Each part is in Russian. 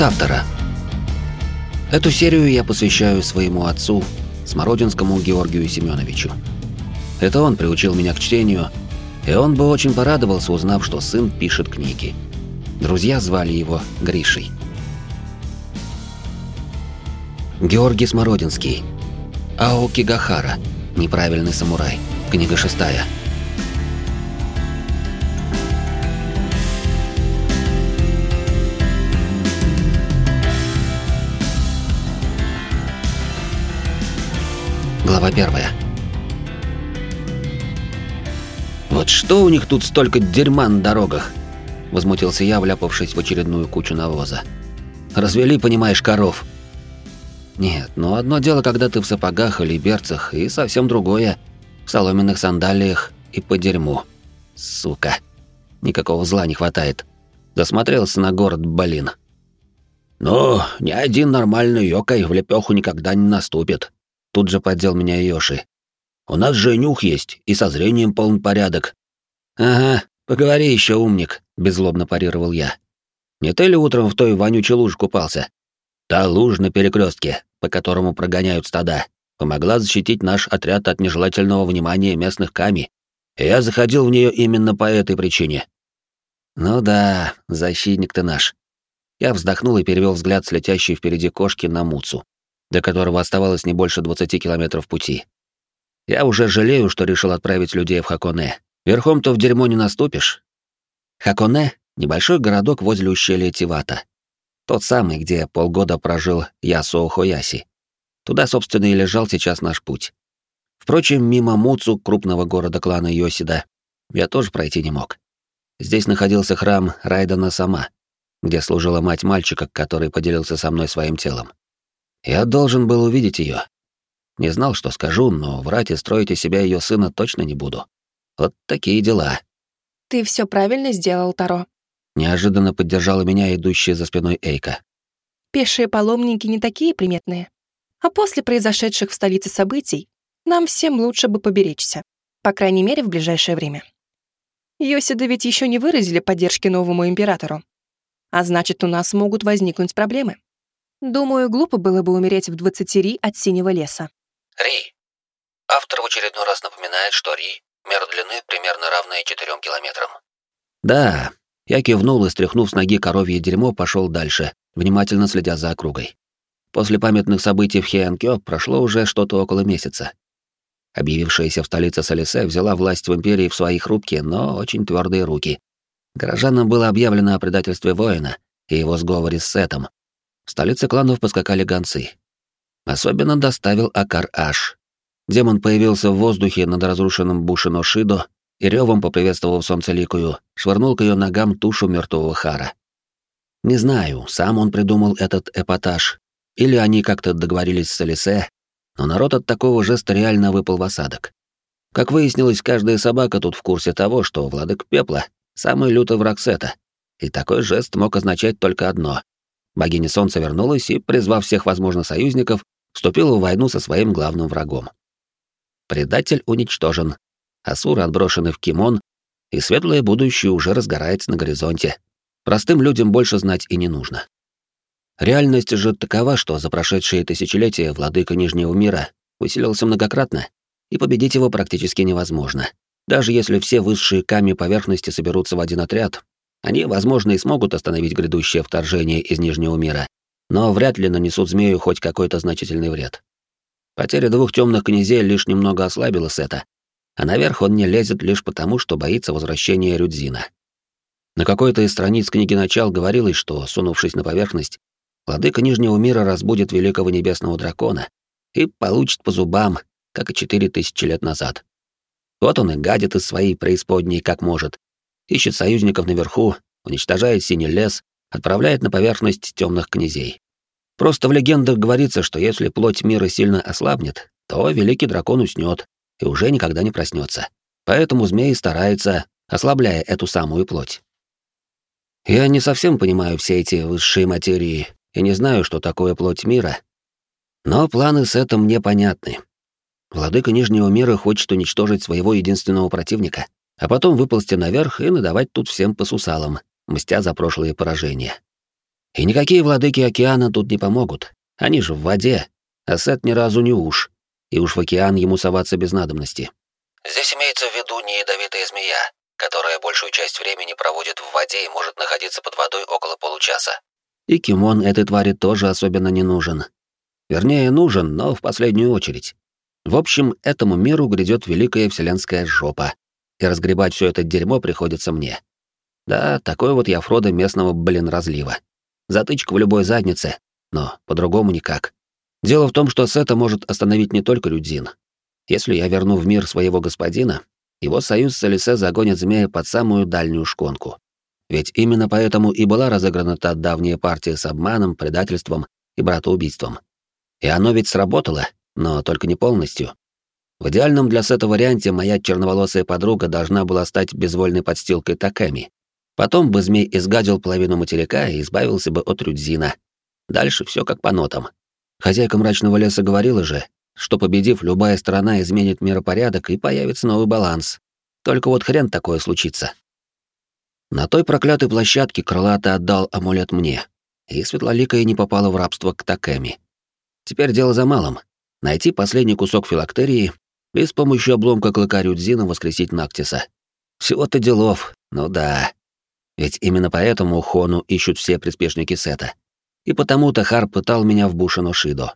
От автора. Эту серию я посвящаю своему отцу, Смородинскому Георгию Семеновичу. Это он приучил меня к чтению, и он бы очень порадовался, узнав, что сын пишет книги. Друзья звали его Гришей. Георгий Смородинский. Аоки Гахара. Неправильный самурай. Книга шестая. Глава первая. «Вот что у них тут столько дерьма на дорогах?» Возмутился я, вляпавшись в очередную кучу навоза. «Развели, понимаешь, коров». Нет, но одно дело, когда ты в сапогах или берцах, и совсем другое — в соломенных сандалиях и по дерьму. Сука. Никакого зла не хватает. Засмотрелся на город, блин. «Ну, ни один нормальный ёкай в лепёху никогда не наступит», Тут же поддел меня Йоши. «У нас же нюх есть, и со зрением полный порядок». «Ага, поговори еще, умник», — беззлобно парировал я. «Не ты ли утром в той вонючей луже купался?» «Та лужа на перекрестке, по которому прогоняют стада, помогла защитить наш отряд от нежелательного внимания местных ками. Я заходил в нее именно по этой причине». «Ну да, защитник ты наш». Я вздохнул и перевел взгляд с летящей впереди кошки на Муцу до которого оставалось не больше 20 километров пути. Я уже жалею, что решил отправить людей в Хаконе. Верхом-то в дерьмо не наступишь. Хаконе — небольшой городок возле ущелья Тивата. Тот самый, где полгода прожил Ясуо Хояси. Туда, собственно, и лежал сейчас наш путь. Впрочем, мимо Муцу, крупного города клана Йосида, я тоже пройти не мог. Здесь находился храм Райдана Сама, где служила мать мальчика, который поделился со мной своим телом. Я должен был увидеть ее. Не знал, что скажу, но врать и строить из себя ее сына точно не буду. Вот такие дела. Ты все правильно сделал, Таро. Неожиданно поддержала меня идущая за спиной Эйка. Пешие паломники не такие приметные. А после произошедших в столице событий нам всем лучше бы поберечься. По крайней мере, в ближайшее время. Йосида ведь еще не выразили поддержки новому императору. А значит, у нас могут возникнуть проблемы. Думаю, глупо было бы умереть в 20 ри от синего леса. Ри. Автор в очередной раз напоминает, что ри — мера длины примерно равная 4 километрам. Да, я кивнул и, стряхнув с ноги коровье дерьмо, пошел дальше, внимательно следя за округой. После памятных событий в Хианкё прошло уже что-то около месяца. Объявившаяся в столице Солисе взяла власть в империи в свои хрупкие, но очень твердые руки. Горожанам было объявлено о предательстве воина и его сговоре с Сетом, в столице кланов поскакали гонцы. Особенно доставил Акар Аш. Демон появился в воздухе над разрушенным Бушино Шидо и ревом поприветствовал солнцеликую, швырнул к ее ногам тушу мертвого Хара. Не знаю, сам он придумал этот эпатаж, или они как-то договорились с Алисе, но народ от такого жеста реально выпал в осадок. Как выяснилось, каждая собака тут в курсе того, что владык пепла — самый лютый враг Сета, и такой жест мог означать только одно Богиня Солнца вернулась и, призвав всех возможных союзников, вступила в войну со своим главным врагом. Предатель уничтожен, асуры отброшены в Кимон, и светлое будущее уже разгорается на горизонте. Простым людям больше знать и не нужно. Реальность же такова, что за прошедшие тысячелетия владыка Нижнего мира усилился многократно, и победить его практически невозможно. Даже если все высшие камни поверхности соберутся в один отряд, они, возможно, и смогут остановить грядущее вторжение из Нижнего мира, но вряд ли нанесут змею хоть какой-то значительный вред. Потеря двух темных князей лишь немного ослабила Сета, а наверх он не лезет лишь потому, что боится возвращения Рюдзина. На какой-то из страниц книги «Начал» говорилось, что, сунувшись на поверхность, владыка Нижнего мира разбудит великого небесного дракона и получит по зубам, как и четыре тысячи лет назад. Вот он и гадит из своей преисподней как может, ищет союзников наверху, уничтожает синий лес, отправляет на поверхность темных князей. Просто в легендах говорится, что если плоть мира сильно ослабнет, то великий дракон уснет и уже никогда не проснется. Поэтому змей старается, ослабляя эту самую плоть. Я не совсем понимаю все эти высшие материи и не знаю, что такое плоть мира, но планы с этим мне понятны. Владыка Нижнего мира хочет уничтожить своего единственного противника — а потом выползти наверх и надавать тут всем по сусалам, мстя за прошлые поражения. И никакие владыки океана тут не помогут. Они же в воде, а Сет ни разу не уж. И уж в океан ему соваться без надобности. Здесь имеется в виду не ядовитая змея, которая большую часть времени проводит в воде и может находиться под водой около получаса. И кимон этой твари тоже особенно не нужен. Вернее, нужен, но в последнюю очередь. В общем, этому миру грядет великая вселенская жопа, и разгребать все это дерьмо приходится мне. Да, такой вот я Фродо местного, блин, разлива. Затычка в любой заднице, но по-другому никак. Дело в том, что Сета может остановить не только Людзин. Если я верну в мир своего господина, его союз с Алисе загонит змея под самую дальнюю шконку. Ведь именно поэтому и была разыграна та давняя партия с обманом, предательством и братоубийством. И оно ведь сработало, но только не полностью. В идеальном для Сета варианте моя черноволосая подруга должна была стать безвольной подстилкой Таками. Потом бы змей изгадил половину материка и избавился бы от Рюдзина. Дальше все как по нотам. Хозяйка мрачного леса говорила же, что победив, любая сторона изменит миропорядок и появится новый баланс. Только вот хрен такое случится. На той проклятой площадке крылатый отдал амулет мне, и Светлоликая не попала в рабство к Такэми. Теперь дело за малым — найти последний кусок филактерии и с помощью обломка клыка Рюдзина воскресить Нактиса. Всего-то делов, ну да. Ведь именно поэтому Хону ищут все приспешники Сета. И потому Тахар пытал меня в Бушино Шидо.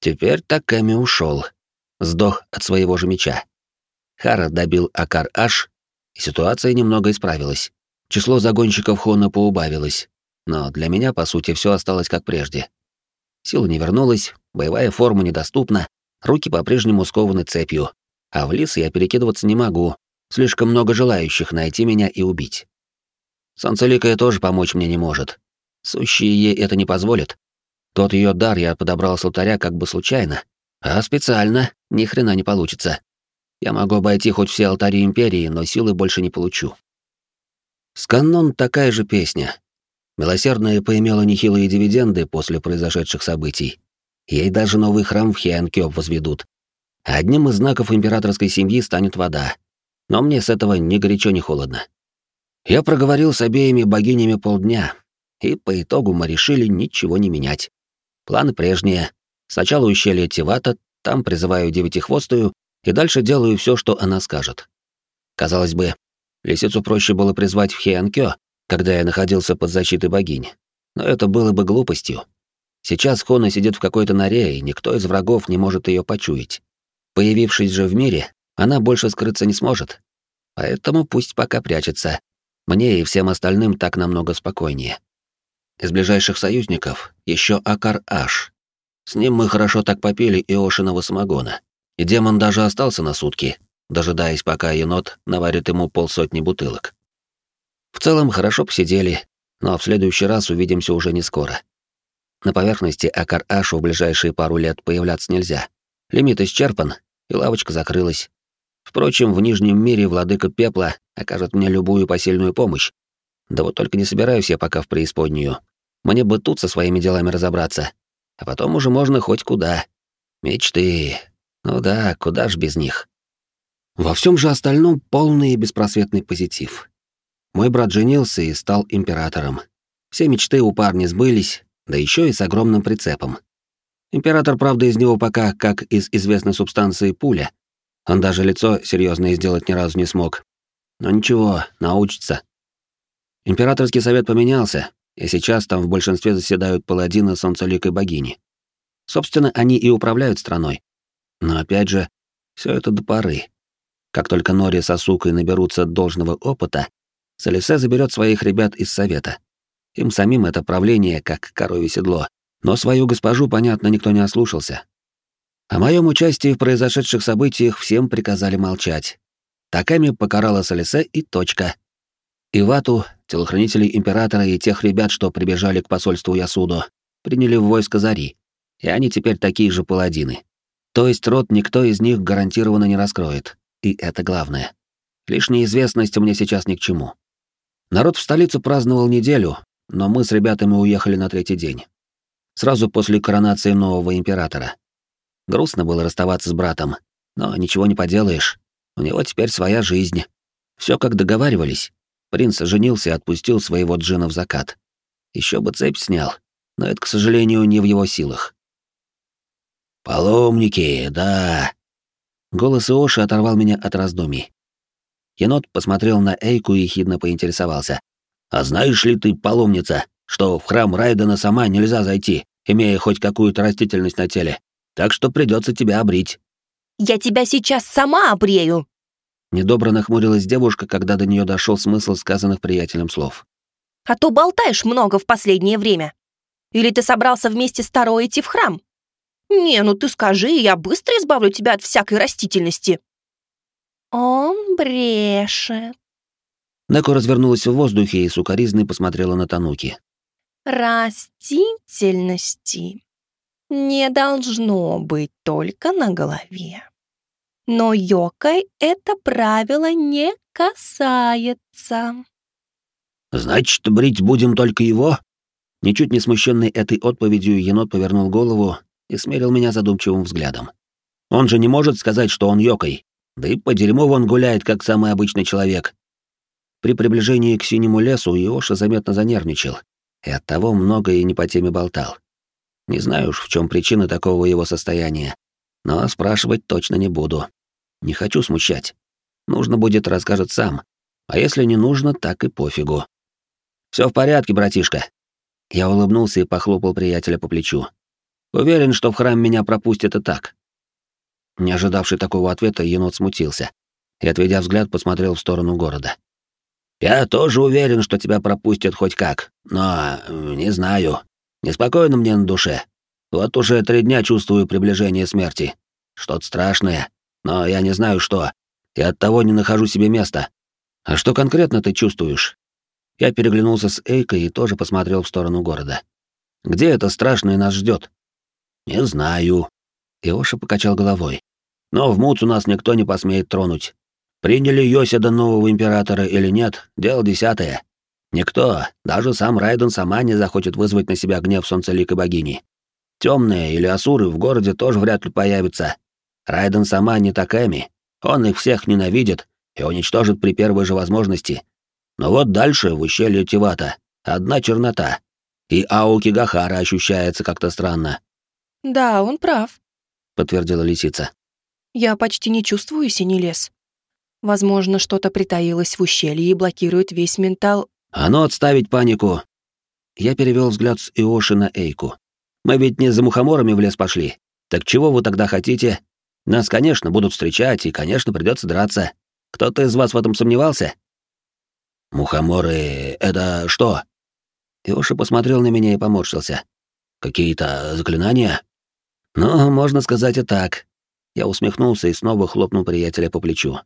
Теперь Такэми ушел, Сдох от своего же меча. Хара добил Акар Аш, и ситуация немного исправилась. Число загонщиков Хона поубавилось, но для меня, по сути, все осталось как прежде. Сила не вернулась, боевая форма недоступна, руки по-прежнему скованы цепью, а в лес я перекидываться не могу, слишком много желающих найти меня и убить. Солнцеликая тоже помочь мне не может. Сущие ей это не позволит. Тот ее дар я подобрал с алтаря как бы случайно, а специально ни хрена не получится. Я могу обойти хоть все алтари Империи, но силы больше не получу. С такая же песня. Милосердная поимела нехилые дивиденды после произошедших событий. Ей даже новый храм в Хианкё возведут. Одним из знаков императорской семьи станет вода. Но мне с этого ни горячо, ни холодно. Я проговорил с обеими богинями полдня, и по итогу мы решили ничего не менять. Планы прежние. Сначала ущелье Тивата, там призываю девятихвостую, и дальше делаю все, что она скажет. Казалось бы, Лисицу проще было призвать в Хианкё, когда я находился под защитой богинь. Но это было бы глупостью. Сейчас Хона сидит в какой-то норе, и никто из врагов не может ее почуять. Появившись же в мире, она больше скрыться не сможет. Поэтому пусть пока прячется. Мне и всем остальным так намного спокойнее. Из ближайших союзников еще Акар Аш. С ним мы хорошо так попили Иошиного самогона. И демон даже остался на сутки, дожидаясь, пока енот наварит ему полсотни бутылок. В целом, хорошо посидели, но в следующий раз увидимся уже не скоро. На поверхности Акар-Ашу в ближайшие пару лет появляться нельзя. Лимит исчерпан, и лавочка закрылась. Впрочем, в Нижнем мире владыка пепла окажет мне любую посильную помощь. Да вот только не собираюсь я пока в преисподнюю. Мне бы тут со своими делами разобраться. А потом уже можно хоть куда. Мечты. Ну да, куда ж без них. Во всем же остальном полный и беспросветный позитив. Мой брат женился и стал императором. Все мечты у парня сбылись, да еще и с огромным прицепом. Император, правда, из него пока как из известной субстанции пуля. Он даже лицо серьезное сделать ни разу не смог. Но ничего, научится. Императорский совет поменялся, и сейчас там в большинстве заседают паладины солнцеликой богини. Собственно, они и управляют страной. Но опять же, все это до поры. Как только Нори с Асукой наберутся должного опыта, Салисе заберет своих ребят из совета. Им самим это правление как коровье седло. Но свою госпожу, понятно, никто не ослушался. О моем участии в произошедших событиях всем приказали молчать. Таками покарала Салисе и точка. Ивату, телохранителей императора и тех ребят, что прибежали к посольству Ясудо, приняли в войско Зари, и они теперь такие же паладины. То есть род никто из них гарантированно не раскроет. И это главное. Лишь неизвестность мне сейчас ни к чему. Народ в столице праздновал неделю, но мы с ребятами уехали на третий день. Сразу после коронации нового императора. Грустно было расставаться с братом, но ничего не поделаешь. У него теперь своя жизнь. Все как договаривались. Принц женился и отпустил своего джина в закат. Еще бы цепь снял, но это, к сожалению, не в его силах. «Паломники, да!» Голос Иоши оторвал меня от раздумий. Енот посмотрел на Эйку и хидно поинтересовался. «А знаешь ли ты, паломница, что в храм Райдена сама нельзя зайти, имея хоть какую-то растительность на теле? Так что придется тебя обрить». «Я тебя сейчас сама обрею!» Недобро нахмурилась девушка, когда до нее дошел смысл сказанных приятелем слов. «А то болтаешь много в последнее время. Или ты собрался вместе с Таро идти в храм? Не, ну ты скажи, я быстро избавлю тебя от всякой растительности». «Он брешет». Неко развернулась в воздухе и сукоризной посмотрела на Тануки. «Растительности не должно быть только на голове. Но Йокой это правило не касается». «Значит, брить будем только его?» Ничуть не смущенный этой отповедью, енот повернул голову и смерил меня задумчивым взглядом. «Он же не может сказать, что он Йокой. Да и по дерьму он гуляет, как самый обычный человек. При приближении к синему лесу Иоша заметно занервничал, и оттого многое не по теме болтал. Не знаю уж, в чем причина такого его состояния, но спрашивать точно не буду. Не хочу смущать. Нужно будет, расскажет сам. А если не нужно, так и пофигу. Все в порядке, братишка. Я улыбнулся и похлопал приятеля по плечу. Уверен, что в храм меня пропустят и так. Не ожидавший такого ответа, енот смутился и, отведя взгляд, посмотрел в сторону города. «Я тоже уверен, что тебя пропустят хоть как, но не знаю. Неспокойно мне на душе. Вот уже три дня чувствую приближение смерти. Что-то страшное, но я не знаю что, и оттого не нахожу себе места. А что конкретно ты чувствуешь?» Я переглянулся с Эйкой и тоже посмотрел в сторону города. «Где это страшное нас ждет? «Не знаю». Иоша покачал головой. «Но в Муцу нас никто не посмеет тронуть. Приняли Йоседа нового императора или нет, дело десятое. Никто, даже сам Райден сама не захочет вызвать на себя гнев солнцеликой богини. Темные или асуры в городе тоже вряд ли появятся. Райден сама не такими. Он их всех ненавидит и уничтожит при первой же возможности. Но вот дальше, в ущелье Тивата, одна чернота. И Ауки Гахара ощущается как-то странно. «Да, он прав», — подтвердила лисица. «Я почти не чувствую синий лес. Возможно, что-то притаилось в ущелье и блокирует весь ментал...» «А ну, отставить панику!» Я перевел взгляд с Иоши на Эйку. «Мы ведь не за мухоморами в лес пошли. Так чего вы тогда хотите? Нас, конечно, будут встречать, и, конечно, придется драться. Кто-то из вас в этом сомневался?» «Мухоморы — это что?» Иоша посмотрел на меня и поморщился. «Какие-то заклинания?» «Ну, можно сказать и так». Я усмехнулся и снова хлопнул приятеля по плечу.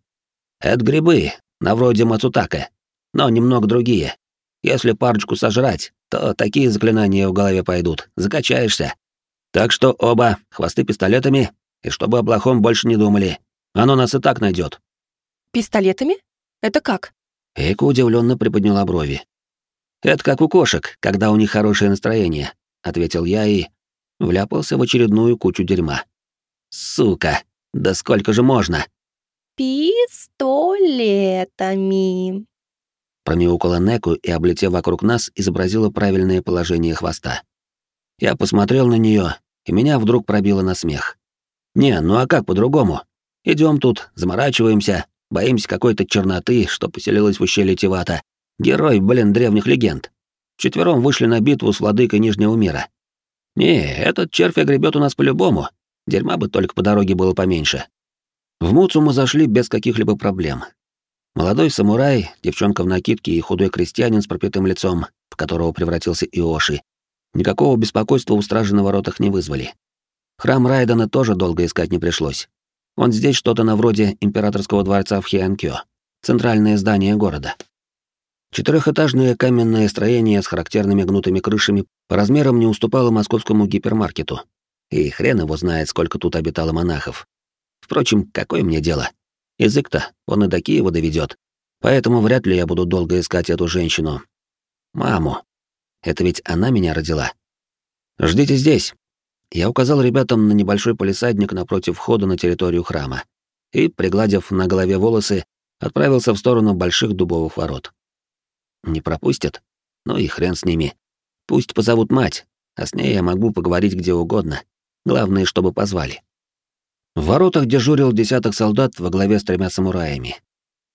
«Это грибы, на вроде мацутака, но немного другие. Если парочку сожрать, то такие заклинания в голове пойдут, закачаешься. Так что оба, хвосты пистолетами, и чтобы о плохом больше не думали. Оно нас и так найдет. «Пистолетами? Это как?» Эйка удивленно приподняла брови. «Это как у кошек, когда у них хорошее настроение», — ответил я и вляпался в очередную кучу дерьма. Сука, да сколько же можно? Пистолетами. Промяукала Неку и, облетев вокруг нас, изобразила правильное положение хвоста. Я посмотрел на нее, и меня вдруг пробило на смех. Не, ну а как по-другому? Идем тут, заморачиваемся, боимся какой-то черноты, что поселилась в ущелье Тивата. Герой, блин, древних легенд. Четвером вышли на битву с владыкой Нижнего мира. Не, этот червь огребет у нас по-любому. Дерьма бы только по дороге было поменьше. В Муцу мы зашли без каких-либо проблем. Молодой самурай, девчонка в накидке и худой крестьянин с пропитым лицом, в которого превратился Иоши, никакого беспокойства у стражи на воротах не вызвали. Храм Райдена тоже долго искать не пришлось. Он здесь что-то на вроде императорского дворца в Хианкё, центральное здание города. Четырехэтажное каменное строение с характерными гнутыми крышами по размерам не уступало московскому гипермаркету. И хрен его знает, сколько тут обитало монахов. Впрочем, какое мне дело? Язык-то он и до Киева доведет. Поэтому вряд ли я буду долго искать эту женщину. Маму. Это ведь она меня родила. Ждите здесь. Я указал ребятам на небольшой полисадник напротив входа на территорию храма и, пригладив на голове волосы, отправился в сторону больших дубовых ворот. Не пропустят? Ну и хрен с ними. Пусть позовут мать, а с ней я могу поговорить где угодно. Главное, чтобы позвали. В воротах дежурил десяток солдат во главе с тремя самураями.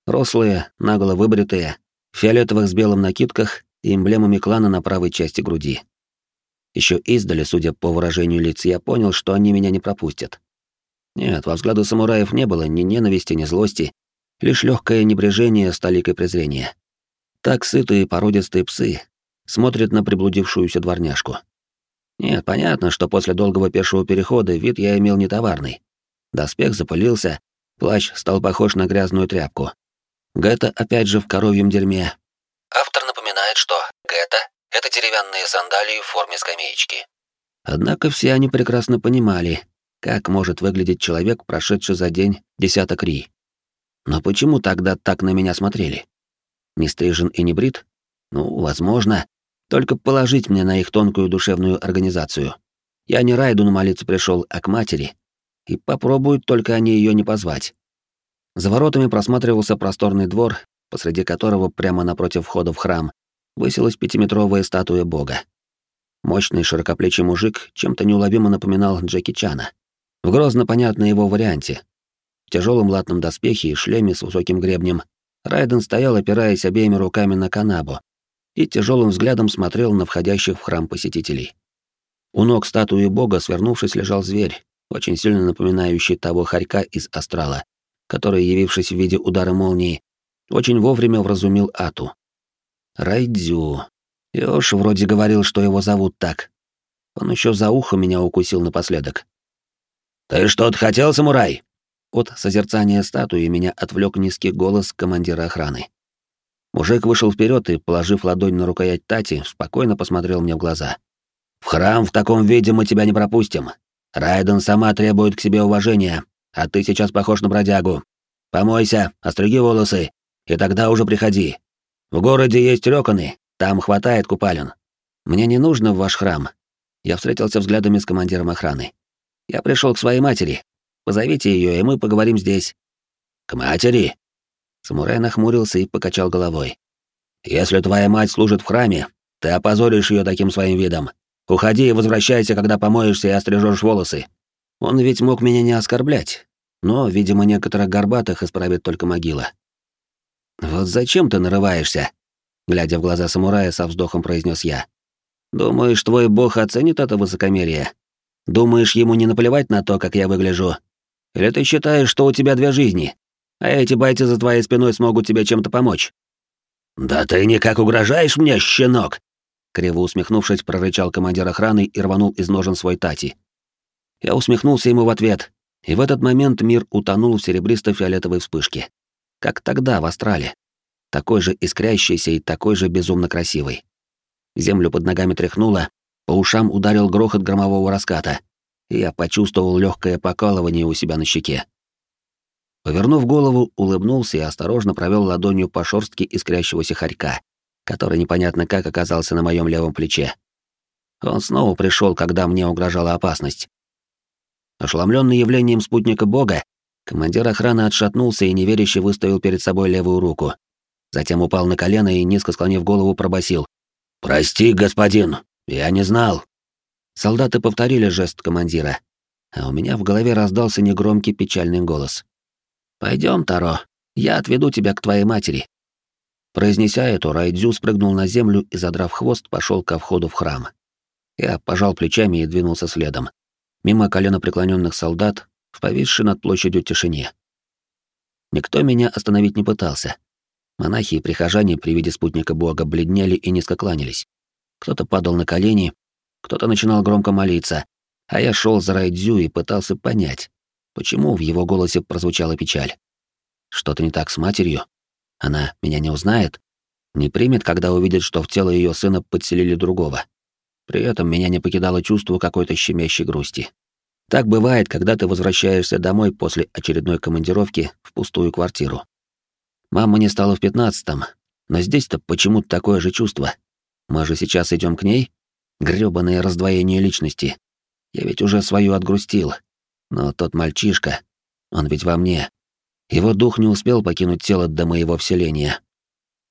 Рослые, наголо выбритые, в фиолетовых с белым накидках и эмблемами клана на правой части груди. Еще издали, судя по выражению лиц, я понял, что они меня не пропустят. Нет, во взгляду самураев не было ни ненависти, ни злости, лишь легкое небрежение с толикой презрения. Так сытые породистые псы смотрят на приблудившуюся дворняжку. Нет, понятно, что после долгого пешего перехода вид я имел нетоварный. Доспех запылился, плащ стал похож на грязную тряпку. Гетто опять же в коровьем дерьме. Автор напоминает, что гетто — это деревянные сандалии в форме скамеечки. Однако все они прекрасно понимали, как может выглядеть человек, прошедший за день десяток ри. Но почему тогда так на меня смотрели? Не стрижен и не брит? Ну, возможно. Только положить мне на их тонкую душевную организацию. Я не Райду на молиться пришел, а к матери. И попробуют только они ее не позвать. За воротами просматривался просторный двор, посреди которого прямо напротив входа в храм высилась пятиметровая статуя бога. Мощный широкоплечий мужик чем-то неуловимо напоминал Джеки Чана. В грозно понятной его варианте. В тяжелом латном доспехе и шлеме с высоким гребнем Райден стоял, опираясь обеими руками на канабу, и тяжелым взглядом смотрел на входящих в храм посетителей. У ног статуи бога, свернувшись, лежал зверь, очень сильно напоминающий того хорька из астрала, который, явившись в виде удара молнии, очень вовремя вразумил Ату. Райдзю. Ёж вроде говорил, что его зовут так. Он еще за ухо меня укусил напоследок. «Ты что-то хотел, самурай?» От созерцания статуи меня отвлек низкий голос командира охраны. Мужик вышел вперед и, положив ладонь на рукоять Тати, спокойно посмотрел мне в глаза. «В храм в таком виде мы тебя не пропустим. Райден сама требует к себе уважения, а ты сейчас похож на бродягу. Помойся, остриги волосы, и тогда уже приходи. В городе есть рёконы, там хватает купалин. Мне не нужно в ваш храм». Я встретился взглядами с командиром охраны. Я пришел к своей матери. Позовите ее, и мы поговорим здесь». «К матери?» Самурай нахмурился и покачал головой. «Если твоя мать служит в храме, ты опозоришь ее таким своим видом. Уходи и возвращайся, когда помоешься и острижешь волосы. Он ведь мог меня не оскорблять, но, видимо, некоторых горбатых исправит только могила. «Вот зачем ты нарываешься?» Глядя в глаза самурая, со вздохом произнес я. «Думаешь, твой бог оценит это высокомерие? Думаешь, ему не наплевать на то, как я выгляжу? Или ты считаешь, что у тебя две жизни, а эти бойцы за твоей спиной смогут тебе чем-то помочь?» «Да ты никак угрожаешь мне, щенок!» Криво усмехнувшись, прорычал командир охраны и рванул из ножен свой тати. Я усмехнулся ему в ответ, и в этот момент мир утонул в серебристо-фиолетовой вспышке. Как тогда, в Астрале. Такой же искрящийся и такой же безумно красивый. Землю под ногами тряхнуло, по ушам ударил грохот громового раската, я почувствовал легкое покалывание у себя на щеке. Повернув голову, улыбнулся и осторожно провел ладонью по шорстке искрящегося хорька, который непонятно как оказался на моем левом плече. Он снова пришел, когда мне угрожала опасность. Ошеломленный явлением спутника Бога, командир охраны отшатнулся и неверяще выставил перед собой левую руку. Затем упал на колено и, низко склонив голову, пробасил: «Прости, господин, я не знал». Солдаты повторили жест командира, а у меня в голове раздался негромкий печальный голос. Пойдем, Таро, я отведу тебя к твоей матери». Произнеся это, Райдзю спрыгнул на землю и, задрав хвост, пошел ко входу в храм. Я пожал плечами и двинулся следом, мимо колено преклоненных солдат, в повисшей над площадью тишине. Никто меня остановить не пытался. Монахи и прихожане при виде спутника бога бледнели и низко кланялись. Кто-то падал на колени, кто-то начинал громко молиться, а я шел за Райдзю и пытался понять, Почему в его голосе прозвучала печаль? Что-то не так с матерью? Она меня не узнает? Не примет, когда увидит, что в тело ее сына подселили другого? При этом меня не покидало чувство какой-то щемящей грусти. Так бывает, когда ты возвращаешься домой после очередной командировки в пустую квартиру. Мама не стала в пятнадцатом, но здесь-то почему-то такое же чувство. Мы же сейчас идем к ней? Грёбаное раздвоение личности. Я ведь уже свою отгрустил, но тот мальчишка, он ведь во мне. Его дух не успел покинуть тело до моего вселения.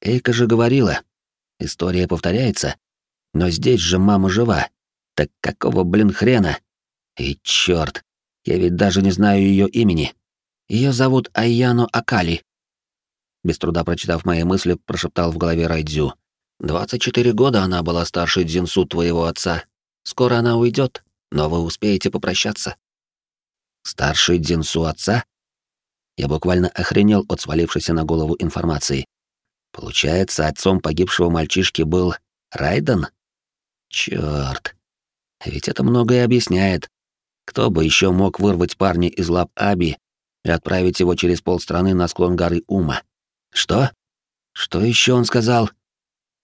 Эйка же говорила, история повторяется. Но здесь же мама жива. Так какого, блин, хрена? И чёрт, я ведь даже не знаю её имени. Её зовут Айяно Акали. Без труда прочитав мои мысли, прошептал в голове Райдзю. «Двадцать четыре года она была старше Дзинсу твоего отца. Скоро она уйдет, но вы успеете попрощаться». «Старший Дзинсу отца?» Я буквально охренел от свалившейся на голову информации. Получается, отцом погибшего мальчишки был Райден? Чёрт. Ведь это многое объясняет. Кто бы еще мог вырвать парня из лап Аби и отправить его через полстраны на склон горы Ума? Что? Что еще он сказал?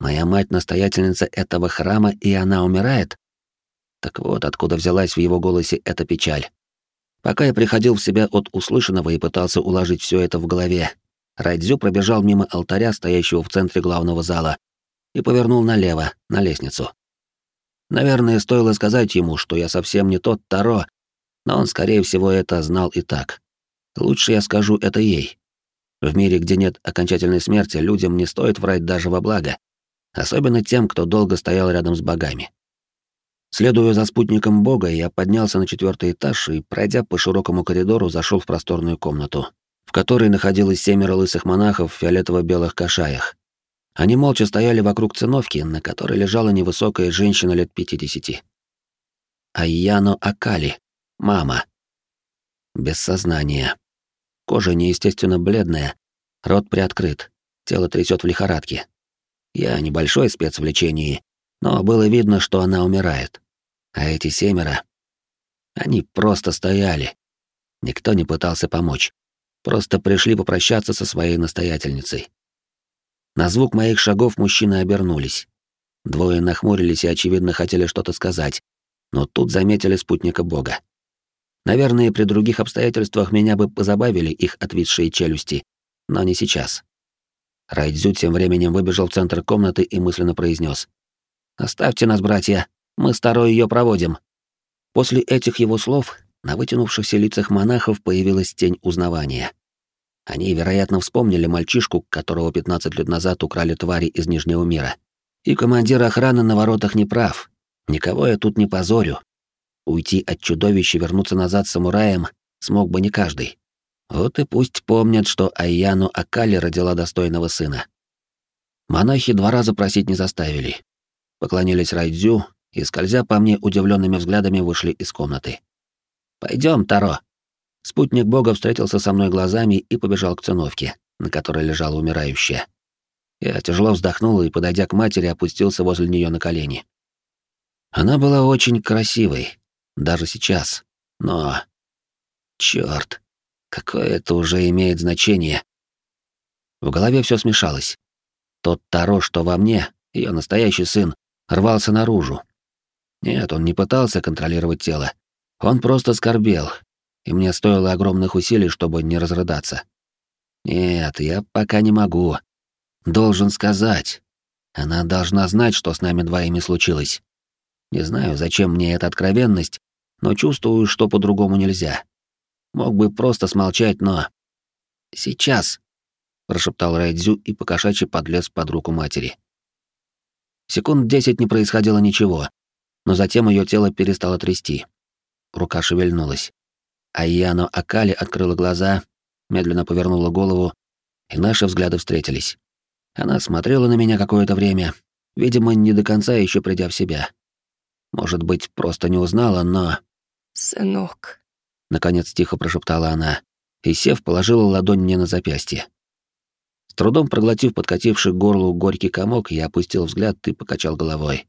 Моя мать настоятельница этого храма, и она умирает? Так вот, откуда взялась в его голосе эта печаль. Пока я приходил в себя от услышанного и пытался уложить все это в голове, Райдзю пробежал мимо алтаря, стоящего в центре главного зала, и повернул налево, на лестницу. Наверное, стоило сказать ему, что я совсем не тот Таро, но он, скорее всего, это знал и так. Лучше я скажу это ей. В мире, где нет окончательной смерти, людям не стоит врать даже во благо, особенно тем, кто долго стоял рядом с богами. Следуя за спутником бога, я поднялся на четвертый этаж и, пройдя по широкому коридору, зашел в просторную комнату, в которой находилось семеро лысых монахов в фиолетово-белых кашаях. Они молча стояли вокруг циновки, на которой лежала невысокая женщина лет пятидесяти. Айяно Акали, мама. Без сознания. Кожа неестественно бледная, рот приоткрыт, тело трясет в лихорадке. Я небольшой спец в лечении, но было видно, что она умирает. А эти семеро... Они просто стояли. Никто не пытался помочь. Просто пришли попрощаться со своей настоятельницей. На звук моих шагов мужчины обернулись. Двое нахмурились и, очевидно, хотели что-то сказать, но тут заметили спутника бога. Наверное, при других обстоятельствах меня бы позабавили их отвисшие челюсти, но не сейчас. Райдзю тем временем выбежал в центр комнаты и мысленно произнес: «Оставьте нас, братья, мы старой ее проводим». После этих его слов на вытянувшихся лицах монахов появилась тень узнавания. Они, вероятно, вспомнили мальчишку, которого 15 лет назад украли твари из Нижнего мира. И командир охраны на воротах не прав. Никого я тут не позорю, Уйти от чудовища и вернуться назад самураем смог бы не каждый. Вот и пусть помнят, что Айяну Акали родила достойного сына. Монахи два раза просить не заставили. Поклонились Райдзю и, скользя по мне удивленными взглядами, вышли из комнаты. Пойдем, Таро. Спутник бога встретился со мной глазами и побежал к циновке, на которой лежала умирающая. Я тяжело вздохнул и, подойдя к матери, опустился возле нее на колени. Она была очень красивой, даже сейчас. Но... Чёрт, какое это уже имеет значение. В голове все смешалось. Тот Таро, что во мне, ее настоящий сын, рвался наружу. Нет, он не пытался контролировать тело. Он просто скорбел, и мне стоило огромных усилий, чтобы не разрыдаться. Нет, я пока не могу. Должен сказать. Она должна знать, что с нами двоими случилось. Не знаю, зачем мне эта откровенность, но чувствую, что по-другому нельзя. Мог бы просто смолчать, но... «Сейчас», — прошептал Райдзю и покошачьи подлез под руку матери. Секунд десять не происходило ничего, но затем ее тело перестало трясти. Рука шевельнулась. Айяно Акали открыла глаза, медленно повернула голову, и наши взгляды встретились. Она смотрела на меня какое-то время, видимо, не до конца еще придя в себя. Может быть, просто не узнала, но... «Сынок», — наконец тихо прошептала она, и, сев, положила ладонь мне на запястье. С трудом проглотив подкативший горлу горький комок, я опустил взгляд и покачал головой.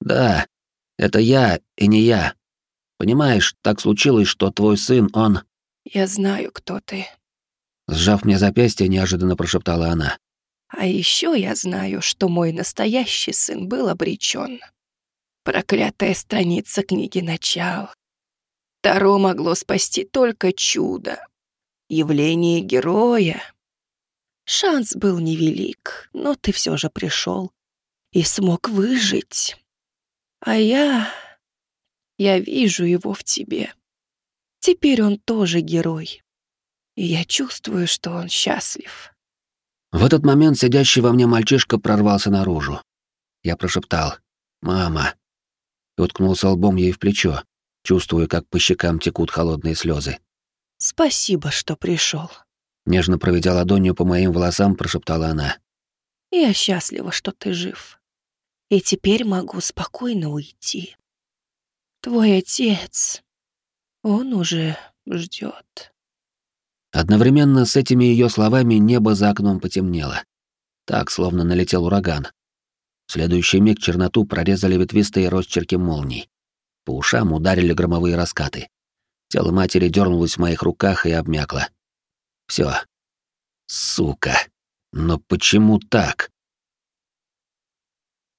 «Да, это я и не я. Понимаешь, так случилось, что твой сын, он...» «Я знаю, кто ты», — сжав мне запястье, неожиданно прошептала она. «А еще я знаю, что мой настоящий сын был обречен. Проклятая страница книги «Начал». Таро могло спасти только чудо. Явление героя. Шанс был невелик, но ты все же пришел и смог выжить. А я... Я вижу его в тебе. Теперь он тоже герой. И я чувствую, что он счастлив. В этот момент сидящий во мне мальчишка прорвался наружу. Я прошептал. «Мама!» И уткнулся лбом ей в плечо, чувствуя, как по щекам текут холодные слезы. «Спасибо, что пришел. Нежно проведя ладонью по моим волосам, прошептала она. «Я счастлива, что ты жив. И теперь могу спокойно уйти. Твой отец, он уже ждет. Одновременно с этими ее словами небо за окном потемнело. Так, словно налетел ураган. В следующий миг черноту прорезали ветвистые росчерки молний. По ушам ударили громовые раскаты. Тело матери дернулось в моих руках и обмякло. Все. Сука. Но почему так?